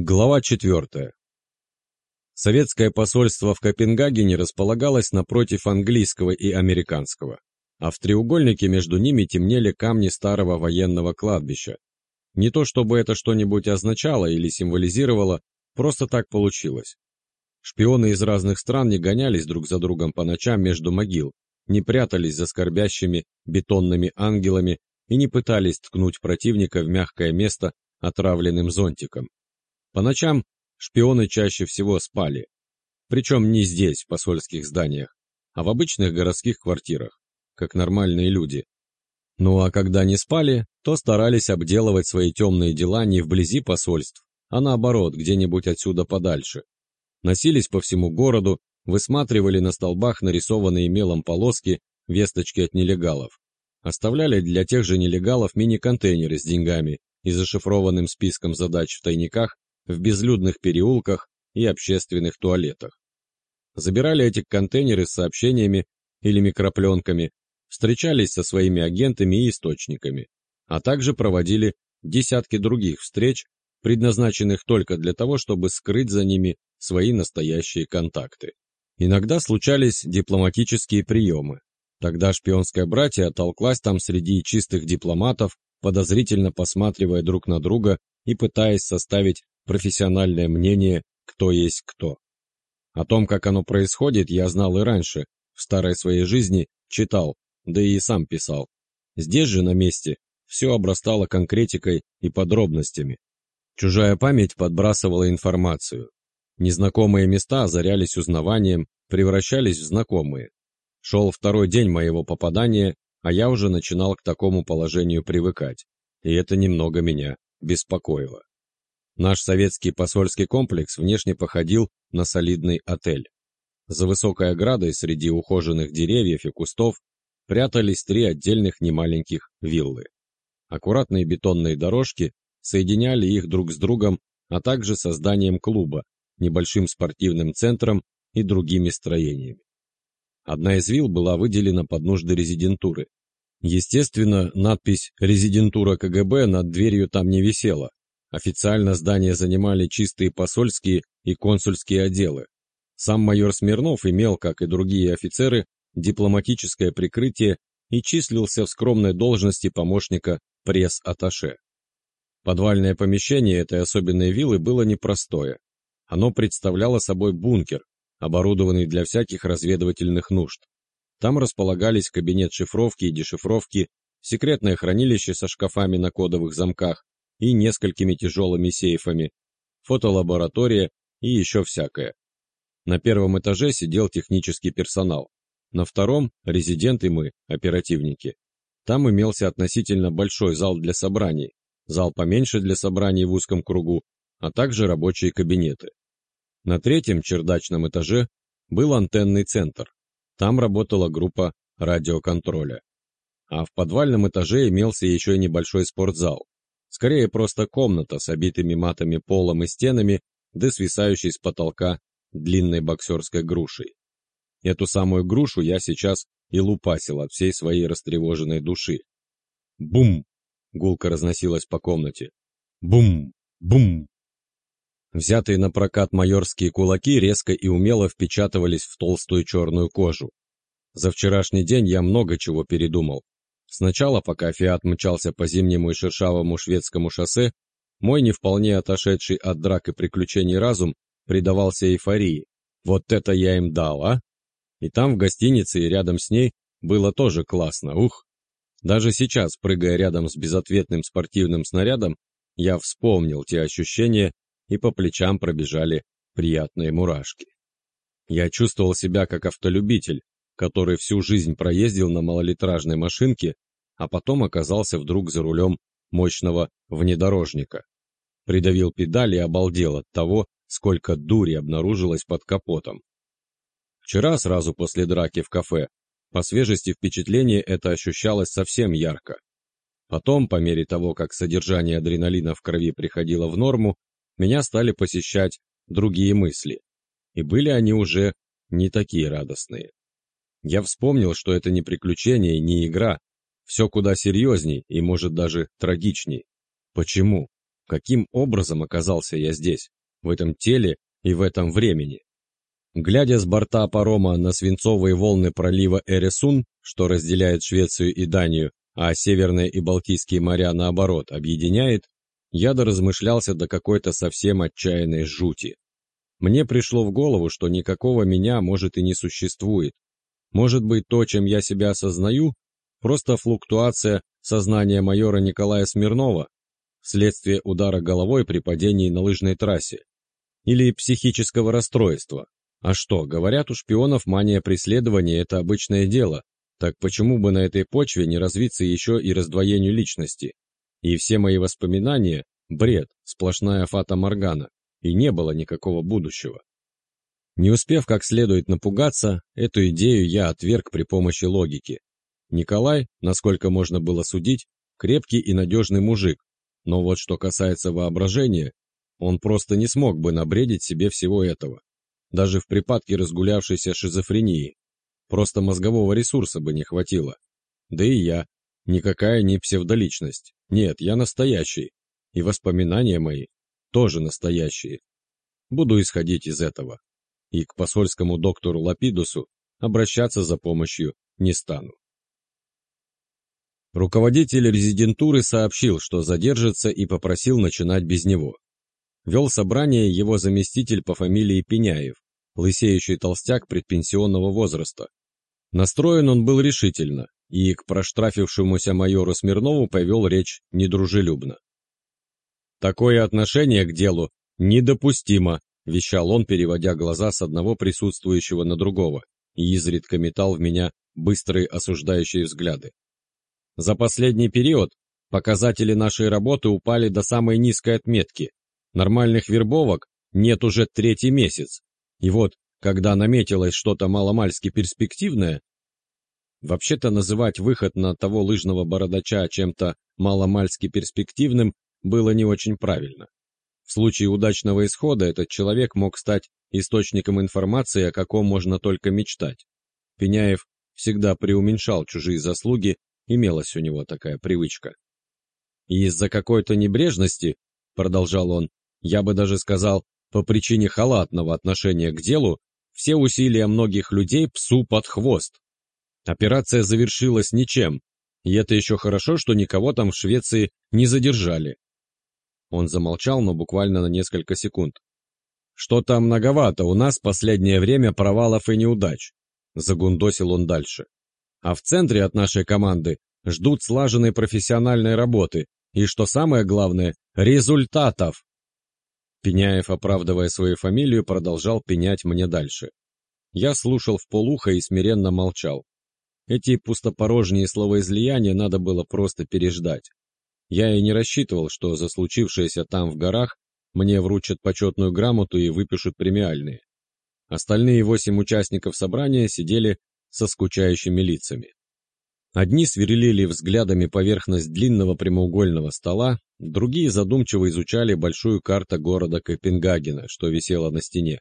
Глава 4. Советское посольство в Копенгагене располагалось напротив английского и американского, а в треугольнике между ними темнели камни старого военного кладбища. Не то чтобы это что-нибудь означало или символизировало, просто так получилось. Шпионы из разных стран не гонялись друг за другом по ночам между могил, не прятались за скорбящими бетонными ангелами и не пытались ткнуть противника в мягкое место отравленным зонтиком. По ночам шпионы чаще всего спали. Причем не здесь, в посольских зданиях, а в обычных городских квартирах, как нормальные люди. Ну а когда не спали, то старались обделывать свои темные дела не вблизи посольств, а наоборот, где-нибудь отсюда подальше. Носились по всему городу, высматривали на столбах нарисованные мелом полоски, весточки от нелегалов. Оставляли для тех же нелегалов мини-контейнеры с деньгами и зашифрованным списком задач в тайниках в безлюдных переулках и общественных туалетах. Забирали эти контейнеры с сообщениями или микропленками, встречались со своими агентами и источниками, а также проводили десятки других встреч, предназначенных только для того, чтобы скрыть за ними свои настоящие контакты. Иногда случались дипломатические приемы. Тогда шпионская братья толклась там среди чистых дипломатов, подозрительно посматривая друг на друга и пытаясь составить профессиональное мнение, кто есть кто. О том, как оно происходит, я знал и раньше, в старой своей жизни читал, да и сам писал. Здесь же, на месте, все обрастало конкретикой и подробностями. Чужая память подбрасывала информацию. Незнакомые места озарялись узнаванием, превращались в знакомые. Шел второй день моего попадания, а я уже начинал к такому положению привыкать, и это немного меня беспокоило. Наш советский посольский комплекс внешне походил на солидный отель. За высокой оградой среди ухоженных деревьев и кустов прятались три отдельных немаленьких виллы. Аккуратные бетонные дорожки соединяли их друг с другом, а также созданием клуба, небольшим спортивным центром и другими строениями. Одна из вилл была выделена под нужды резидентуры. Естественно, надпись «Резидентура КГБ» над дверью там не висела, Официально здание занимали чистые посольские и консульские отделы. Сам майор Смирнов имел, как и другие офицеры, дипломатическое прикрытие и числился в скромной должности помощника пресс-атташе. Подвальное помещение этой особенной виллы было непростое. Оно представляло собой бункер, оборудованный для всяких разведывательных нужд. Там располагались кабинет шифровки и дешифровки, секретное хранилище со шкафами на кодовых замках, и несколькими тяжелыми сейфами, фотолаборатория и еще всякое. На первом этаже сидел технический персонал, на втором – резиденты мы, оперативники. Там имелся относительно большой зал для собраний, зал поменьше для собраний в узком кругу, а также рабочие кабинеты. На третьем чердачном этаже был антенный центр. Там работала группа радиоконтроля. А в подвальном этаже имелся еще и небольшой спортзал, Скорее просто комната с обитыми матами полом и стенами, да свисающей с потолка длинной боксерской грушей. Эту самую грушу я сейчас и лупасил от всей своей растревоженной души. Бум! Гулко разносилась по комнате. Бум! Бум! Взятые на прокат майорские кулаки резко и умело впечатывались в толстую черную кожу. За вчерашний день я много чего передумал, Сначала, пока Фиат мчался по зимнему и шершавому шведскому шоссе, мой не вполне отошедший от драк и приключений разум предавался эйфории. Вот это я им дал, а? И там, в гостинице и рядом с ней, было тоже классно, ух! Даже сейчас, прыгая рядом с безответным спортивным снарядом, я вспомнил те ощущения, и по плечам пробежали приятные мурашки. Я чувствовал себя как автолюбитель, который всю жизнь проездил на малолитражной машинке, а потом оказался вдруг за рулем мощного внедорожника. Придавил педали и обалдел от того, сколько дури обнаружилось под капотом. Вчера, сразу после драки в кафе, по свежести впечатления это ощущалось совсем ярко. Потом, по мере того, как содержание адреналина в крови приходило в норму, меня стали посещать другие мысли. И были они уже не такие радостные. Я вспомнил, что это не приключение, не игра. Все куда серьезней и, может, даже трагичней. Почему? Каким образом оказался я здесь, в этом теле и в этом времени? Глядя с борта парома на свинцовые волны пролива Эресун, что разделяет Швецию и Данию, а Северные и Балтийские моря, наоборот, объединяет, я доразмышлялся до какой-то совсем отчаянной жути. Мне пришло в голову, что никакого меня, может, и не существует. Может быть, то, чем я себя осознаю, просто флуктуация сознания майора Николая Смирнова, вследствие удара головой при падении на лыжной трассе, или психического расстройства. А что, говорят, у шпионов мания преследования – это обычное дело, так почему бы на этой почве не развиться еще и раздвоению личности? И все мои воспоминания – бред, сплошная фата-моргана, и не было никакого будущего. Не успев как следует напугаться, эту идею я отверг при помощи логики. Николай, насколько можно было судить, крепкий и надежный мужик, но вот что касается воображения, он просто не смог бы набредить себе всего этого. Даже в припадке разгулявшейся шизофрении. Просто мозгового ресурса бы не хватило. Да и я. Никакая не псевдоличность. Нет, я настоящий. И воспоминания мои тоже настоящие. Буду исходить из этого. И к посольскому доктору Лапидусу обращаться за помощью не стану. Руководитель резидентуры сообщил, что задержится и попросил начинать без него. Вел собрание его заместитель по фамилии Пеняев, лысеющий толстяк предпенсионного возраста. Настроен он был решительно, и к проштрафившемуся майору Смирнову повел речь недружелюбно. «Такое отношение к делу недопустимо», – вещал он, переводя глаза с одного присутствующего на другого, и изредка метал в меня быстрые осуждающие взгляды. За последний период показатели нашей работы упали до самой низкой отметки. Нормальных вербовок нет уже третий месяц. И вот, когда наметилось что-то маломальски перспективное, вообще-то называть выход на того лыжного бородача чем-то маломальски перспективным было не очень правильно. В случае удачного исхода этот человек мог стать источником информации, о каком можно только мечтать. Пеняев всегда преуменьшал чужие заслуги Имелась у него такая привычка. Из-за какой-то небрежности, продолжал он, я бы даже сказал, по причине халатного отношения к делу, все усилия многих людей псу под хвост. Операция завершилась ничем, и это еще хорошо, что никого там в Швеции не задержали. Он замолчал, но буквально на несколько секунд. «Что-то многовато у нас последнее время провалов и неудач», — загундосил он дальше а в центре от нашей команды ждут слаженной профессиональной работы и, что самое главное, результатов. Пеняев, оправдывая свою фамилию, продолжал пенять мне дальше. Я слушал в полухо и смиренно молчал. Эти пустопорожние словоизлияния надо было просто переждать. Я и не рассчитывал, что за случившееся там в горах мне вручат почетную грамоту и выпишут премиальные. Остальные восемь участников собрания сидели со скучающими лицами. Одни сверлили взглядами поверхность длинного прямоугольного стола, другие задумчиво изучали большую карту города Копенгагена, что висела на стене.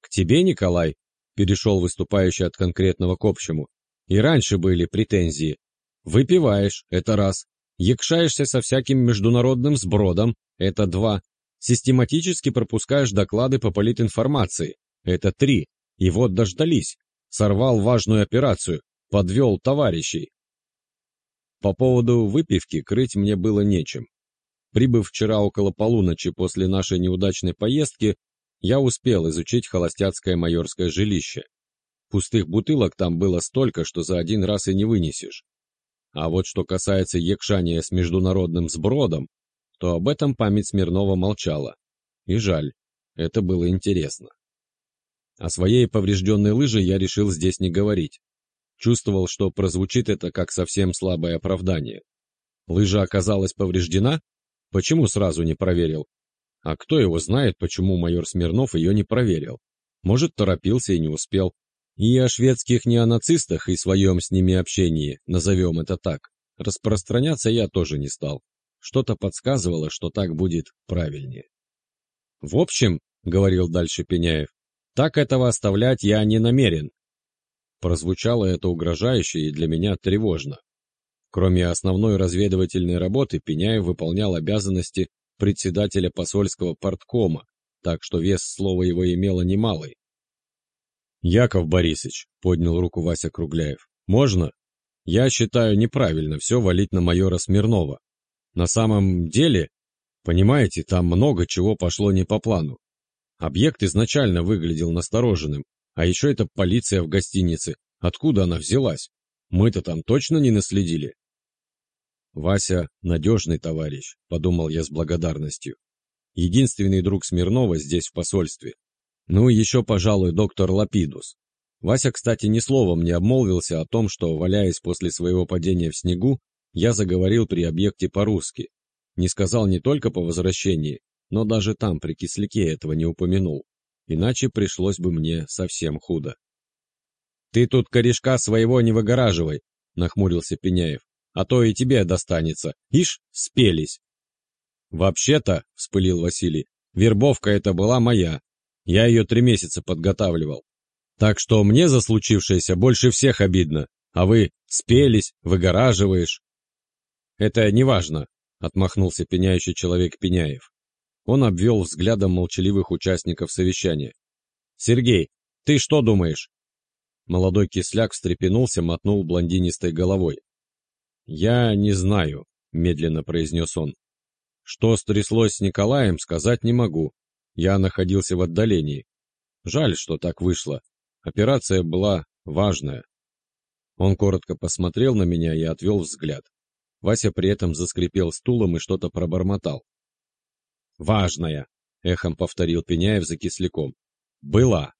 «К тебе, Николай?» – перешел выступающий от конкретного к общему. «И раньше были претензии. Выпиваешь – это раз. Якшаешься со всяким международным сбродом – это два. Систематически пропускаешь доклады по политинформации – это три. И вот дождались сорвал важную операцию, подвел товарищей. По поводу выпивки крыть мне было нечем. Прибыв вчера около полуночи после нашей неудачной поездки, я успел изучить холостяцкое майорское жилище. Пустых бутылок там было столько, что за один раз и не вынесешь. А вот что касается якшания с международным сбродом, то об этом память Смирнова молчала. И жаль, это было интересно. О своей поврежденной лыже я решил здесь не говорить. Чувствовал, что прозвучит это как совсем слабое оправдание. Лыжа оказалась повреждена? Почему сразу не проверил? А кто его знает, почему майор Смирнов ее не проверил? Может, торопился и не успел. И о шведских неонацистах и своем с ними общении, назовем это так, распространяться я тоже не стал. Что-то подсказывало, что так будет правильнее. «В общем, — говорил дальше Пеняев, так этого оставлять я не намерен. Прозвучало это угрожающе и для меня тревожно. Кроме основной разведывательной работы, Пеняев выполнял обязанности председателя посольского порткома, так что вес слова его имело немалый. «Яков Борисович», — поднял руку Вася Кругляев, — «можно? Я считаю неправильно все валить на майора Смирнова. На самом деле, понимаете, там много чего пошло не по плану. Объект изначально выглядел настороженным, а еще это полиция в гостинице. Откуда она взялась? Мы-то там точно не наследили?» «Вася — надежный товарищ», — подумал я с благодарностью. «Единственный друг Смирнова здесь, в посольстве. Ну и еще, пожалуй, доктор Лапидус. Вася, кстати, ни словом не обмолвился о том, что, валяясь после своего падения в снегу, я заговорил при объекте по-русски. Не сказал не только по возвращении, но даже там при кисляке этого не упомянул. Иначе пришлось бы мне совсем худо. «Ты тут корешка своего не выгораживай», — нахмурился Пеняев а то и тебе достанется. Ишь, спелись. Вообще-то, вспылил Василий, вербовка эта была моя. Я ее три месяца подготавливал. Так что мне за случившееся больше всех обидно, а вы спелись, выгораживаешь. Это неважно, отмахнулся пеняющий человек Пеняев. Он обвел взглядом молчаливых участников совещания. «Сергей, ты что думаешь?» Молодой кисляк встрепенулся, мотнул блондинистой головой. «Я не знаю», — медленно произнес он. «Что стряслось с Николаем, сказать не могу. Я находился в отдалении. Жаль, что так вышло. Операция была важная». Он коротко посмотрел на меня и отвел взгляд. Вася при этом заскрипел стулом и что-то пробормотал. «Важная», — эхом повторил Пеняев за кисляком. «Была».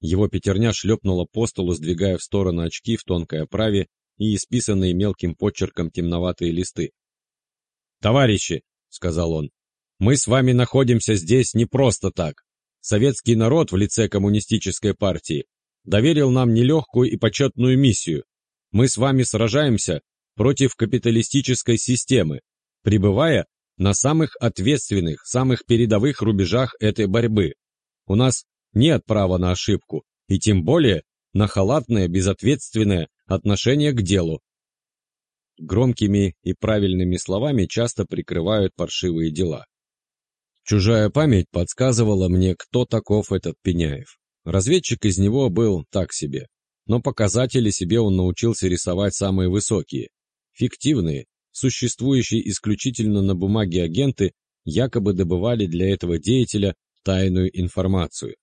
Его пятерня шлепнула по столу, сдвигая в сторону очки в тонкой оправе и исписанные мелким почерком темноватые листы. «Товарищи!» — сказал он. «Мы с вами находимся здесь не просто так. Советский народ в лице коммунистической партии доверил нам нелегкую и почетную миссию. Мы с вами сражаемся против капиталистической системы, пребывая на самых ответственных, самых передовых рубежах этой борьбы. У нас нет права на ошибку, и тем более на халатное, безответственное отношение к делу. Громкими и правильными словами часто прикрывают паршивые дела. Чужая память подсказывала мне, кто таков этот Пеняев. Разведчик из него был так себе, но показатели себе он научился рисовать самые высокие. Фиктивные, существующие исключительно на бумаге агенты, якобы добывали для этого деятеля тайную информацию.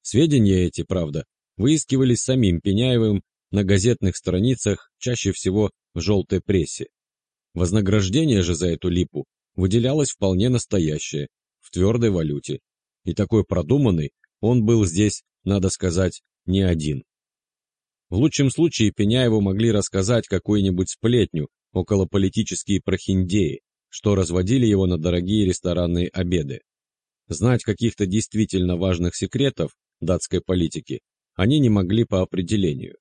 Сведения эти, правда, выискивались самим Пеняевым на газетных страницах, чаще всего в желтой прессе. Вознаграждение же за эту липу выделялось вполне настоящее, твердой валюте. И такой продуманный он был здесь, надо сказать, не один. В лучшем случае Пеняеву могли рассказать какую-нибудь сплетню, около политические прохиндеи, что разводили его на дорогие ресторанные обеды. Знать каких-то действительно важных секретов датской политики они не могли по определению.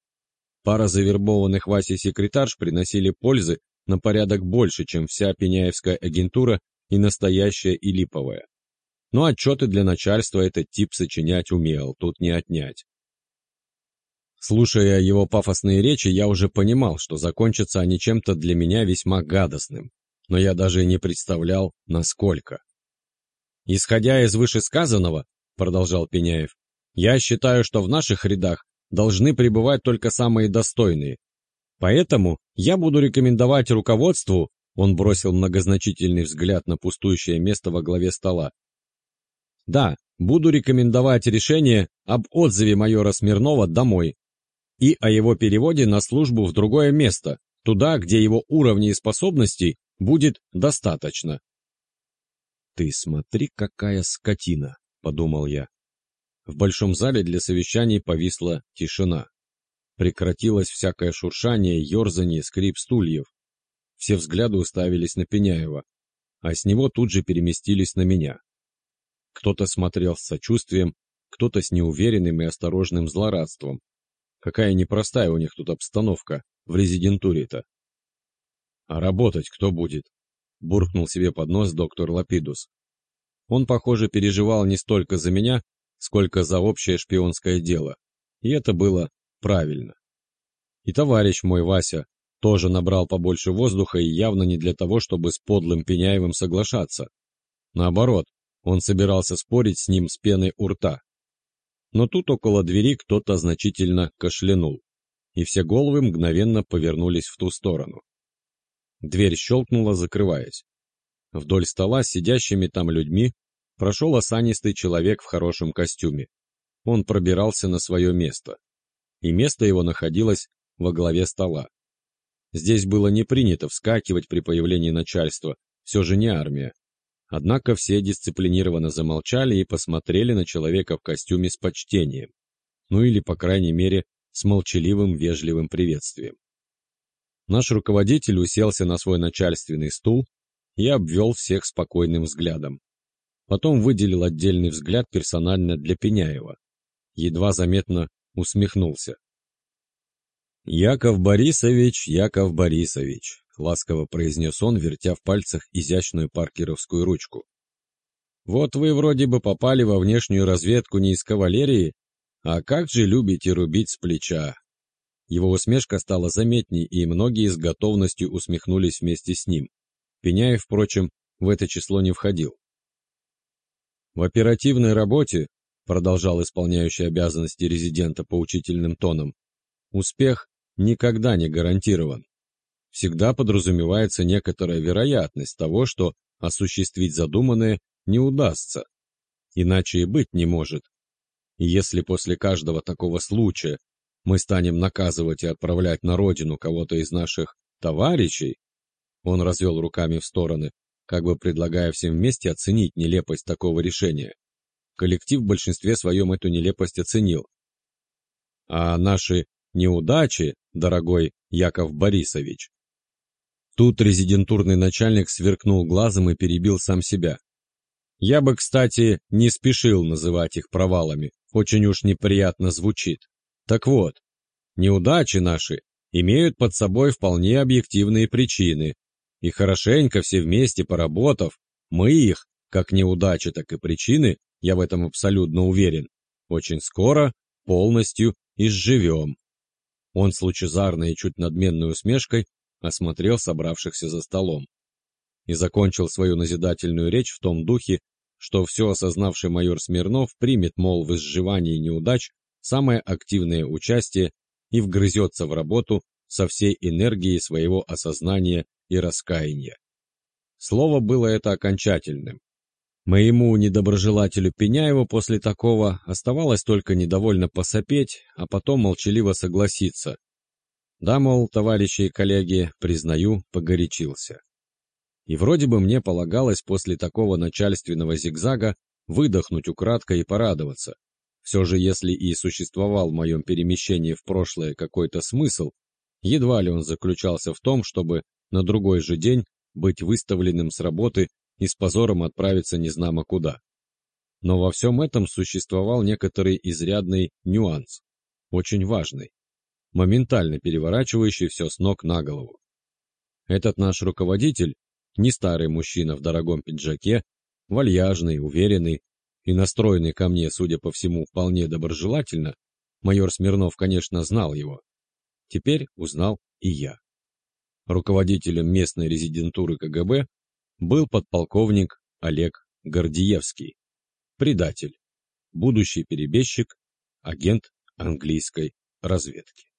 Пара завербованных Васей секретарш приносили пользы на порядок больше, чем вся пеняевская агентура и настоящая, и липовая. Но отчеты для начальства этот тип сочинять умел, тут не отнять. Слушая его пафосные речи, я уже понимал, что закончатся они чем-то для меня весьма гадостным, но я даже и не представлял, насколько. «Исходя из вышесказанного, — продолжал Пеняев, — я считаю, что в наших рядах должны пребывать только самые достойные. Поэтому я буду рекомендовать руководству, он бросил многозначительный взгляд на пустующее место во главе стола. Да, буду рекомендовать решение об отзыве майора Смирнова домой и о его переводе на службу в другое место, туда, где его уровней и способностей будет достаточно. «Ты смотри, какая скотина!» — подумал я. В большом зале для совещаний повисла тишина. Прекратилось всякое шуршание, ерзание, скрип стульев. Все взгляды уставились на Пеняева, а с него тут же переместились на меня. Кто-то смотрел с сочувствием, кто-то с неуверенным и осторожным злорадством. Какая непростая у них тут обстановка в резидентуре-то. «А работать кто будет?» — буркнул себе под нос доктор Лапидус. Он, похоже, переживал не столько за меня, сколько за общее шпионское дело. И это было правильно. И товарищ мой, Вася, тоже набрал побольше воздуха и явно не для того, чтобы с подлым Пеняевым соглашаться. Наоборот, он собирался спорить с ним с пеной у рта. Но тут около двери кто-то значительно кашлянул, и все головы мгновенно повернулись в ту сторону. Дверь щелкнула, закрываясь. Вдоль стола с сидящими там людьми прошел осанистый человек в хорошем костюме. Он пробирался на свое место. И место его находилось во главе стола. Здесь было не принято вскакивать при появлении начальства, все же не армия. Однако все дисциплинированно замолчали и посмотрели на человека в костюме с почтением. Ну или, по крайней мере, с молчаливым вежливым приветствием. Наш руководитель уселся на свой начальственный стул и обвел всех спокойным взглядом. Потом выделил отдельный взгляд персонально для Пеняева. Едва заметно усмехнулся. «Яков Борисович, Яков Борисович», — ласково произнес он, вертя в пальцах изящную паркеровскую ручку. «Вот вы вроде бы попали во внешнюю разведку не из кавалерии, а как же любите рубить с плеча?» Его усмешка стала заметней, и многие с готовностью усмехнулись вместе с ним. Пеняев, впрочем, в это число не входил. В оперативной работе, продолжал исполняющий обязанности резидента поучительным тоном, успех никогда не гарантирован. Всегда подразумевается некоторая вероятность того, что осуществить задуманное не удастся. Иначе и быть не может. И если после каждого такого случая мы станем наказывать и отправлять на родину кого-то из наших товарищей, он развел руками в стороны, как бы предлагая всем вместе оценить нелепость такого решения. Коллектив в большинстве своем эту нелепость оценил. А наши неудачи, дорогой Яков Борисович. Тут резидентурный начальник сверкнул глазом и перебил сам себя. Я бы, кстати, не спешил называть их провалами, очень уж неприятно звучит. Так вот, неудачи наши имеют под собой вполне объективные причины, и хорошенько все вместе поработав, мы их, как неудачи, так и причины, я в этом абсолютно уверен, очень скоро полностью изживем. Он с лучезарной и чуть надменной усмешкой осмотрел собравшихся за столом и закончил свою назидательную речь в том духе, что все осознавший майор Смирнов примет, мол, в изживании неудач самое активное участие и вгрызется в работу со всей энергией своего осознания и раскаяния. Слово было это окончательным. Моему недоброжелателю Пеняеву после такого оставалось только недовольно посопеть, а потом молчаливо согласиться. Да, мол, товарищи и коллеги, признаю, погорячился. И вроде бы мне полагалось после такого начальственного зигзага выдохнуть украдкой и порадоваться. Все же, если и существовал в моем перемещении в прошлое какой-то смысл, едва ли он заключался в том, чтобы на другой же день быть выставленным с работы и с позором отправиться незнамо куда. Но во всем этом существовал некоторый изрядный нюанс, очень важный, моментально переворачивающий все с ног на голову. Этот наш руководитель, не старый мужчина в дорогом пиджаке, вальяжный, уверенный и настроенный ко мне, судя по всему, вполне доброжелательно, майор Смирнов, конечно, знал его. Теперь узнал и я. Руководителем местной резидентуры КГБ был подполковник Олег Гордиевский, предатель, будущий перебежчик, агент английской разведки.